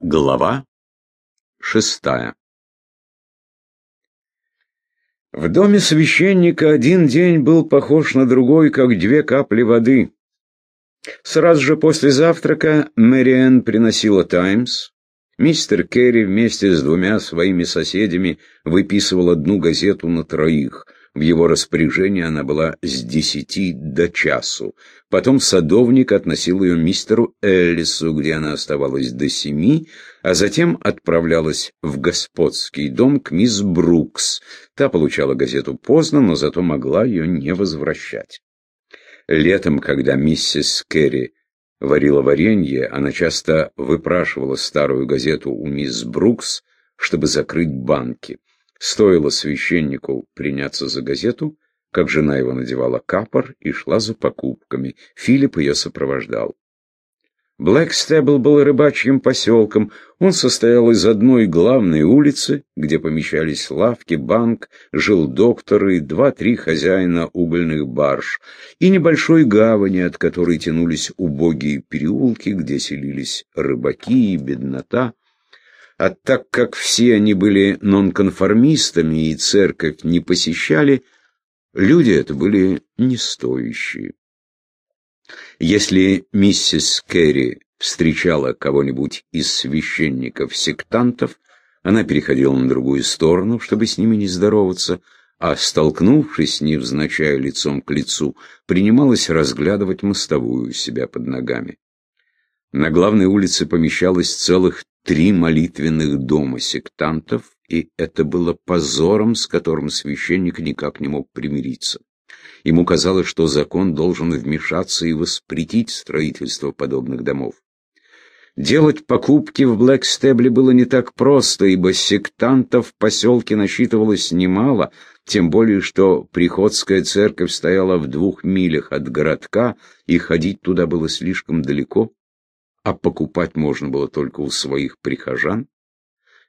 Глава шестая В доме священника один день был похож на другой, как две капли воды. Сразу же после завтрака Мэриэн приносила «Таймс». Мистер Керри вместе с двумя своими соседями выписывал одну газету на троих. В его распоряжении она была с десяти до часу. Потом садовник относил ее мистеру Эллису, где она оставалась до семи, а затем отправлялась в господский дом к мисс Брукс. Та получала газету поздно, но зато могла ее не возвращать. Летом, когда миссис Керри варила варенье, она часто выпрашивала старую газету у мисс Брукс, чтобы закрыть банки. Стоило священнику приняться за газету, как жена его надевала капор и шла за покупками. Филипп ее сопровождал. Блэкстебл был рыбачьим поселком. Он состоял из одной главной улицы, где помещались лавки, банк, жил доктор и два-три хозяина угольных барж, и небольшой гавани, от которой тянулись убогие переулки, где селились рыбаки и беднота. А так как все они были нонконформистами и церковь не посещали, люди это были не стоящие. Если миссис Керри встречала кого-нибудь из священников-сектантов, она переходила на другую сторону, чтобы с ними не здороваться, а, столкнувшись невзначай лицом к лицу, принималась разглядывать мостовую у себя под ногами. На главной улице помещалось целых три молитвенных дома сектантов, и это было позором, с которым священник никак не мог примириться. Ему казалось, что закон должен вмешаться и воспретить строительство подобных домов. Делать покупки в Блэкстебле было не так просто, ибо сектантов в поселке насчитывалось немало, тем более что приходская церковь стояла в двух милях от городка, и ходить туда было слишком далеко, а покупать можно было только у своих прихожан.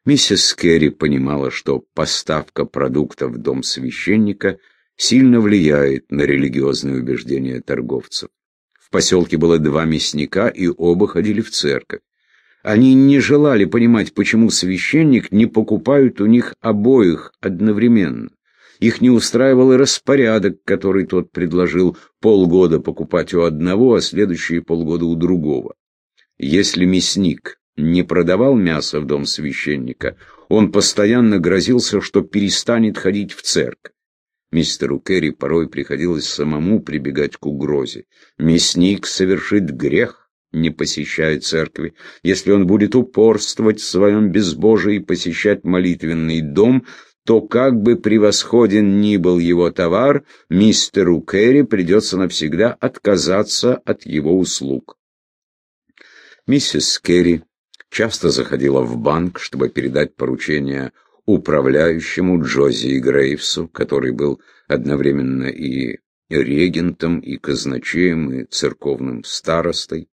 Миссис Керри понимала, что поставка продуктов в дом священника – сильно влияет на религиозные убеждения торговцев. В поселке было два мясника, и оба ходили в церковь. Они не желали понимать, почему священник не покупает у них обоих одновременно. Их не устраивал и распорядок, который тот предложил полгода покупать у одного, а следующие полгода у другого. Если мясник не продавал мясо в дом священника, он постоянно грозился, что перестанет ходить в церковь. Мистеру Керри порой приходилось самому прибегать к угрозе. Мясник совершит грех, не посещая церкви. Если он будет упорствовать в своем безбожии и посещать молитвенный дом, то как бы превосходен ни был его товар, мистеру Керри придется навсегда отказаться от его услуг. Миссис Керри часто заходила в банк, чтобы передать поручение управляющему Джози Грейвсу, который был одновременно и регентом, и казначеем, и церковным старостой.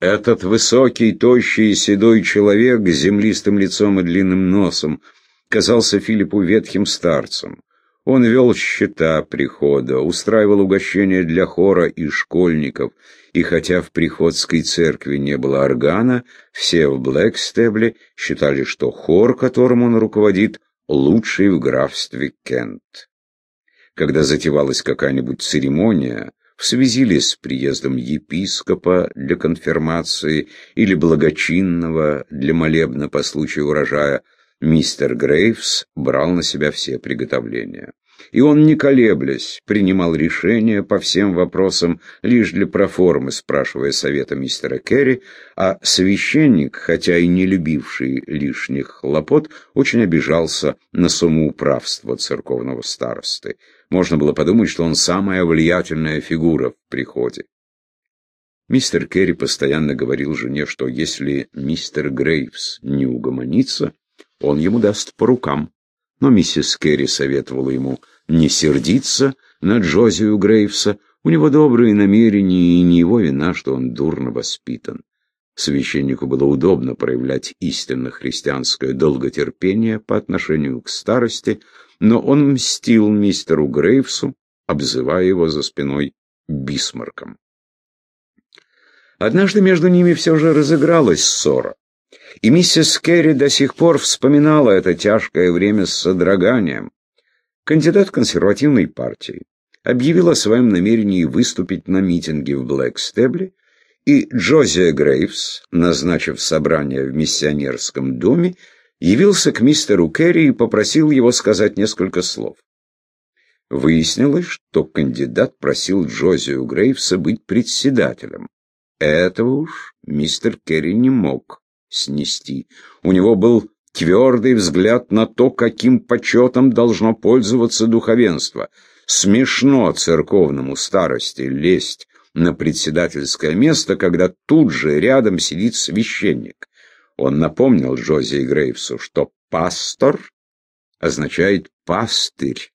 Этот высокий, тощий седой человек с землистым лицом и длинным носом казался Филиппу ветхим старцем. Он вел счета прихода, устраивал угощения для хора и школьников, и хотя в приходской церкви не было органа, все в Блэкстебле считали, что хор, которым он руководит, лучший в графстве Кент. Когда затевалась какая-нибудь церемония, в связи ли с приездом епископа для конфирмации или благочинного для молебна по случаю урожая, мистер Грейвс брал на себя все приготовления. И он, не колеблясь, принимал решения по всем вопросам лишь для проформы, спрашивая совета мистера Керри, а священник, хотя и не любивший лишних хлопот, очень обижался на самоуправство церковного старосты. Можно было подумать, что он самая влиятельная фигура в приходе. Мистер Керри постоянно говорил жене, что если мистер Грейвс не угомонится, он ему даст по рукам. Но миссис Керри советовала ему не сердиться на Джозию Грейвса, у него добрые намерения, и не его вина, что он дурно воспитан. Священнику было удобно проявлять истинно христианское долготерпение по отношению к старости, но он мстил мистеру Грейвсу, обзывая его за спиной Бисмарком. Однажды между ними все же разыгралась ссора. И миссис Керри до сих пор вспоминала это тяжкое время с содроганием. Кандидат консервативной партии объявил о своем намерении выступить на митинге в Блэкстебле, и Джозия Грейвс, назначив собрание в миссионерском доме, явился к мистеру Керри и попросил его сказать несколько слов. Выяснилось, что кандидат просил Джозию Грейвса быть председателем. Этого уж мистер Керри не мог снести. У него был твердый взгляд на то, каким почетом должно пользоваться духовенство. Смешно церковному старости лезть на председательское место, когда тут же рядом сидит священник. Он напомнил Джози и Грейвсу, что «пастор» означает «пастырь»,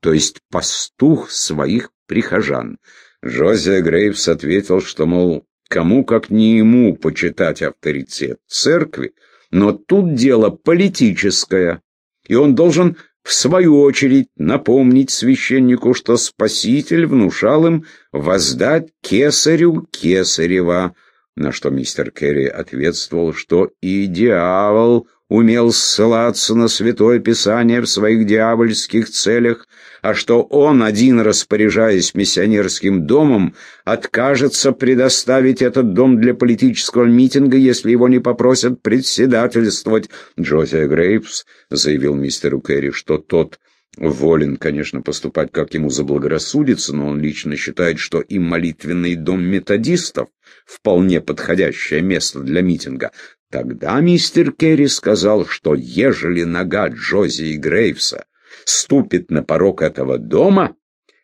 то есть пастух своих прихожан. Джози Грейвс ответил, что, мол, кому как не ему почитать авторитет церкви, но тут дело политическое, и он должен в свою очередь напомнить священнику, что Спаситель внушал им воздать кесарю кесарева, на что мистер Керри ответствовал, что и дьявол умел ссылаться на Святое Писание в своих дьявольских целях, а что он, один распоряжаясь миссионерским домом, откажется предоставить этот дом для политического митинга, если его не попросят председательствовать. Джозия Грейпс заявил мистеру Керри, что тот волен, конечно, поступать, как ему заблагорассудится, но он лично считает, что и молитвенный дом методистов вполне подходящее место для митинга. Тогда мистер Керри сказал, что ежели нога Джози и Грейвса ступит на порог этого дома,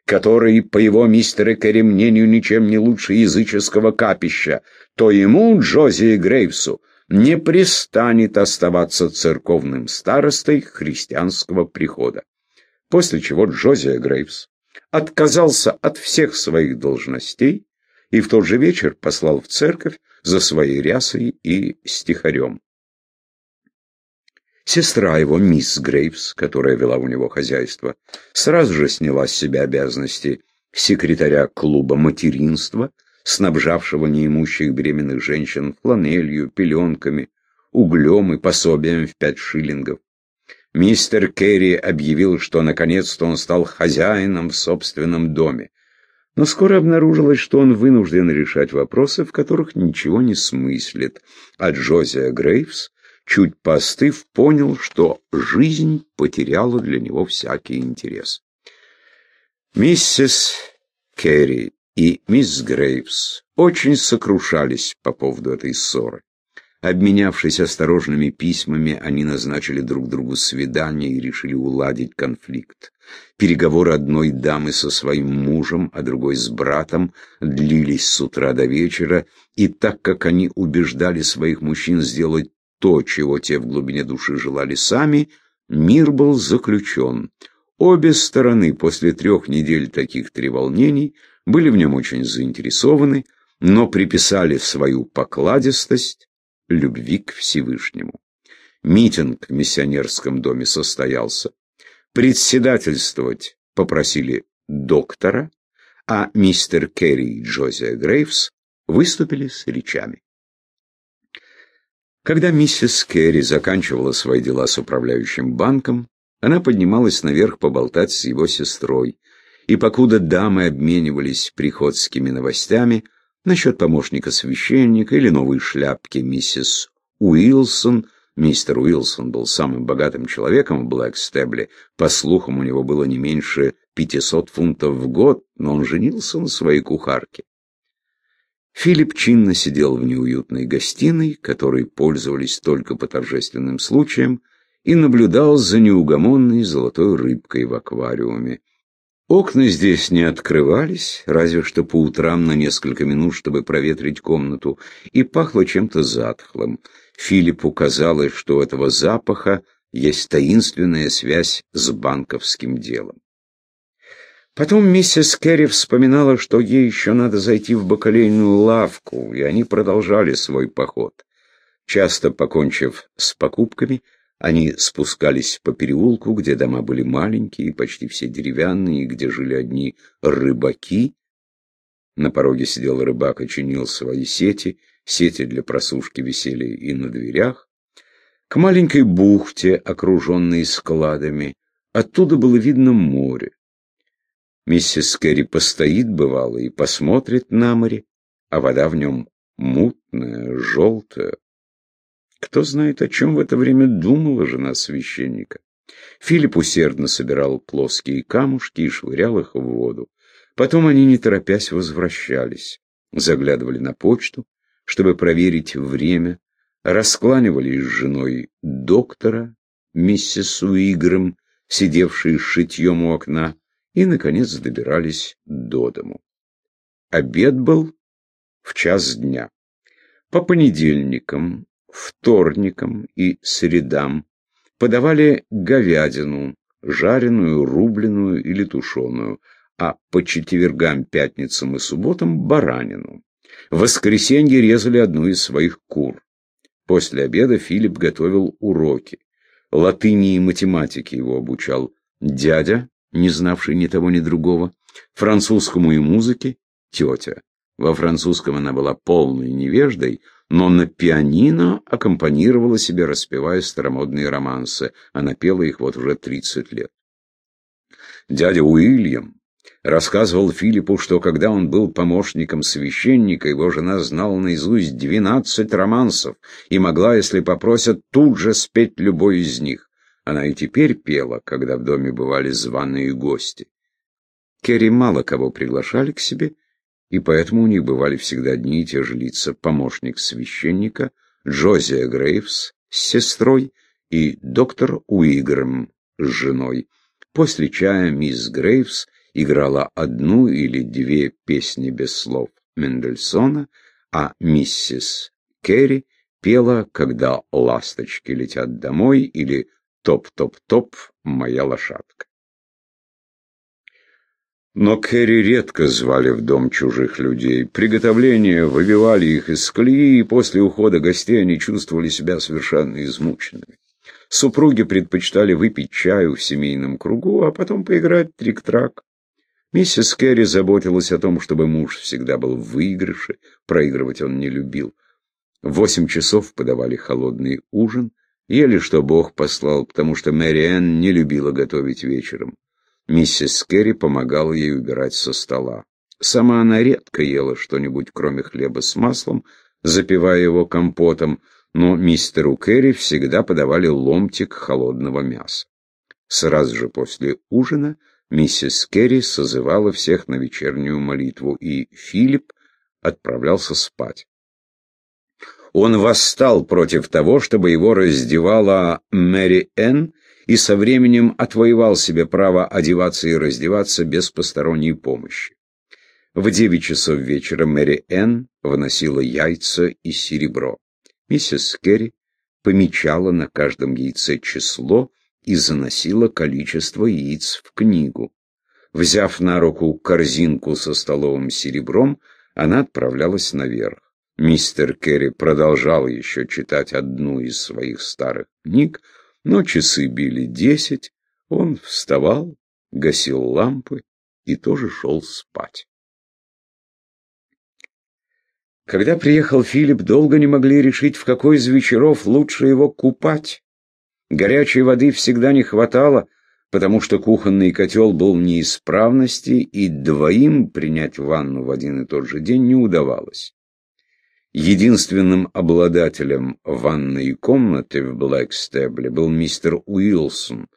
который, по его мистера Керри мнению, ничем не лучше языческого капища, то ему, Джози и Грейвсу, не пристанет оставаться церковным старостой христианского прихода. После чего Джозия Грейвс отказался от всех своих должностей и в тот же вечер послал в церковь за своей рясой и стихарем. Сестра его, мисс Грейвс, которая вела у него хозяйство, сразу же сняла с себя обязанности секретаря клуба материнства, снабжавшего неимущих беременных женщин фланелью, пеленками, углем и пособием в пять шиллингов. Мистер Керри объявил, что наконец-то он стал хозяином в собственном доме. Но скоро обнаружилось, что он вынужден решать вопросы, в которых ничего не смыслит, а Джозия Грейвс, чуть постыв, понял, что жизнь потеряла для него всякий интерес. Миссис Керри и мисс Грейвс очень сокрушались по поводу этой ссоры. Обменявшись осторожными письмами, они назначили друг другу свидание и решили уладить конфликт. Переговоры одной дамы со своим мужем, а другой с братом длились с утра до вечера, и так как они убеждали своих мужчин сделать то, чего те в глубине души желали сами, мир был заключен. Обе стороны после трех недель таких треволнений были в нем очень заинтересованы, но приписали свою покладистость любви к Всевышнему. Митинг в миссионерском доме состоялся. Председательствовать попросили доктора, а мистер Керри и Джозия Грейвс выступили с речами. Когда миссис Керри заканчивала свои дела с управляющим банком, она поднималась наверх поболтать с его сестрой, и покуда дамы обменивались приходскими новостями, насчет помощника священника или новой шляпки миссис Уилсон. Мистер Уилсон был самым богатым человеком в Блэкстебле. По слухам, у него было не меньше 500 фунтов в год, но он женился на своей кухарке. Филипп чинно сидел в неуютной гостиной, которой пользовались только по торжественным случаям, и наблюдал за неугомонной золотой рыбкой в аквариуме. Окна здесь не открывались, разве что по утрам на несколько минут, чтобы проветрить комнату, и пахло чем-то затхлым. Филиппу казалось, что у этого запаха есть таинственная связь с банковским делом. Потом миссис Керри вспоминала, что ей еще надо зайти в бакалейную лавку, и они продолжали свой поход. Часто покончив с покупками, они спускались по переулку, где дома были маленькие, почти все деревянные, где жили одни рыбаки. На пороге сидел рыбак и чинил свои сети, сети для просушки висели и на дверях. к маленькой бухте, окруженной складами. Оттуда было видно море. Миссис Керри постоит, бывало, и посмотрит на море, а вода в нем мутная, желтая. Кто знает, о чем в это время думала жена священника. Филипп усердно собирал плоские камушки и швырял их в воду. Потом они, не торопясь, возвращались, заглядывали на почту, чтобы проверить время, раскланивались с женой доктора, миссис Уигром, сидевшей с шитьем у окна, и, наконец, добирались до дому. Обед был в час дня. По понедельникам, вторникам и средам подавали говядину, жареную, рубленую или тушеную, а по четвергам, пятницам и субботам – баранину. В воскресенье резали одну из своих кур. После обеда Филипп готовил уроки. Латыни и математике его обучал дядя, не знавший ни того, ни другого, французскому и музыке – тетя. Во французском она была полной невеждой, но на пианино аккомпанировала себе, распевая старомодные романсы. Она пела их вот уже 30 лет. Дядя Уильям рассказывал Филиппу, что когда он был помощником священника, его жена знала наизусть 12 романсов и могла, если попросят, тут же спеть любой из них. Она и теперь пела, когда в доме бывали званые гости. Керри мало кого приглашали к себе, и поэтому у них бывали всегда одни и те же лица. Помощник священника, Джозия Грейвс с сестрой и доктор Уигрем с женой. После чая мисс Грейвс играла одну или две песни без слов Мендельсона, а миссис Керри пела «Когда ласточки летят домой» или «Топ-топ-топ, моя лошадка». Но Кэрри редко звали в дом чужих людей. Приготовления выбивали их из колеи, и после ухода гостей они чувствовали себя совершенно измученными. Супруги предпочитали выпить чаю в семейном кругу, а потом поиграть трик-трак. Миссис Керри заботилась о том, чтобы муж всегда был в выигрыше, проигрывать он не любил. В восемь часов подавали холодный ужин, ели, что Бог послал, потому что Мэри Энн не любила готовить вечером. Миссис Керри помогала ей убирать со стола. Сама она редко ела что-нибудь, кроме хлеба с маслом, запивая его компотом, но мистеру Керри всегда подавали ломтик холодного мяса. Сразу же после ужина миссис Керри созывала всех на вечернюю молитву, и Филипп отправлялся спать. Он восстал против того, чтобы его раздевала Мэри Энн, и со временем отвоевал себе право одеваться и раздеваться без посторонней помощи. В девять часов вечера Мэри Энн выносила яйца и серебро. Миссис Керри помечала на каждом яйце число и заносила количество яиц в книгу. Взяв на руку корзинку со столовым серебром, она отправлялась наверх. Мистер Керри продолжал еще читать одну из своих старых книг, но часы били десять, он вставал, гасил лампы и тоже шел спать. Когда приехал Филипп, долго не могли решить, в какой из вечеров лучше его купать. Горячей воды всегда не хватало, потому что кухонный котел был в неисправности, и двоим принять ванну в один и тот же день не удавалось. Единственным обладателем ванной комнаты в Блэкстебле был мистер Уилсон,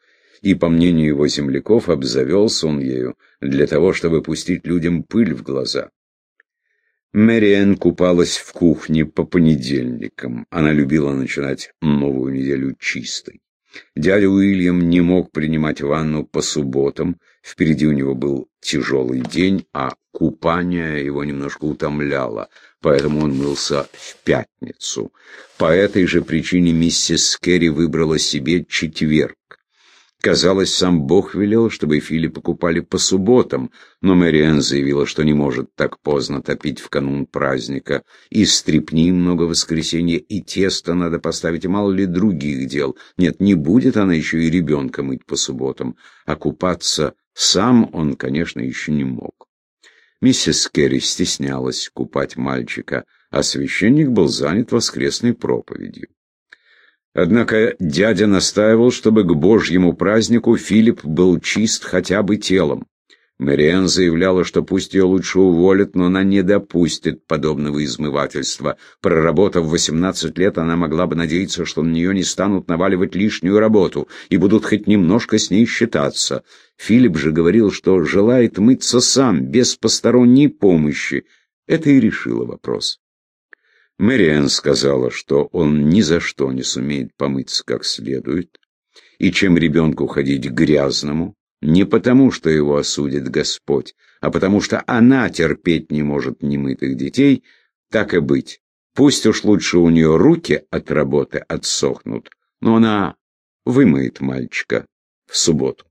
и, по мнению его земляков, обзавелся он ею для того, чтобы пустить людям пыль в глаза. Мэриэн купалась в кухне по понедельникам. Она любила начинать новую неделю чистой. Дядя Уильям не мог принимать ванну по субботам, впереди у него был тяжелый день, а купание его немножко утомляло, поэтому он мылся в пятницу. По этой же причине миссис Керри выбрала себе четверг. Казалось, сам Бог велел, чтобы Филиппа купали по субботам, но Мэриэн заявила, что не может так поздно топить в канун праздника. И стрепни много воскресенья, и тесто надо поставить, мало ли других дел. Нет, не будет она еще и ребенка мыть по субботам, а купаться сам он, конечно, еще не мог. Миссис Керри стеснялась купать мальчика, а священник был занят воскресной проповедью. Однако дядя настаивал, чтобы к божьему празднику Филипп был чист хотя бы телом. Мэриэн заявляла, что пусть ее лучше уволят, но она не допустит подобного измывательства. Проработав 18 лет, она могла бы надеяться, что на нее не станут наваливать лишнюю работу и будут хоть немножко с ней считаться. Филипп же говорил, что желает мыться сам, без посторонней помощи. Это и решило вопрос. Мэриэн сказала, что он ни за что не сумеет помыться как следует, и чем ребенку ходить грязному, не потому, что его осудит Господь, а потому что она терпеть не может немытых детей, так и быть. Пусть уж лучше у нее руки от работы отсохнут, но она вымоет мальчика в субботу.